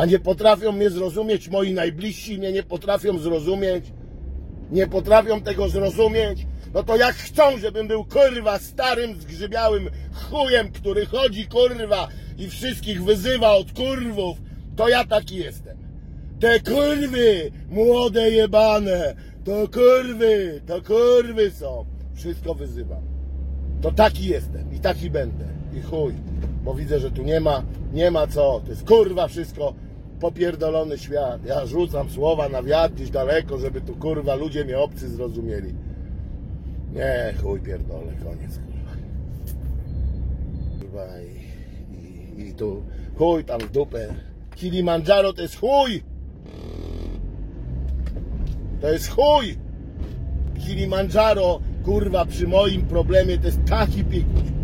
A nie potrafią mnie zrozumieć, moi najbliżsi mnie nie potrafią zrozumieć. Nie potrafią tego zrozumieć. No to jak chcą, żebym był kurwa starym, zgrzybiałym chujem, który chodzi kurwa i wszystkich wyzywa od kurwów, to ja taki jestem. Te kurwy, młode jebane, to kurwy, to kurwy są. Wszystko wyzywam. To taki jestem i taki będę. I chuj, bo widzę, że tu nie ma, nie ma co. To jest kurwa wszystko popierdolony świat. Ja rzucam słowa na wiatr gdzieś daleko, żeby tu kurwa ludzie mnie obcy zrozumieli. Nie, chuj pierdolę, koniec kurwa. Kurwa i, i, i tu chuj tam w dupę. Kilimandżaro to jest chuj! To jest chuj! Kilimandżaro, kurwa, przy moim problemie to jest taki pikuś.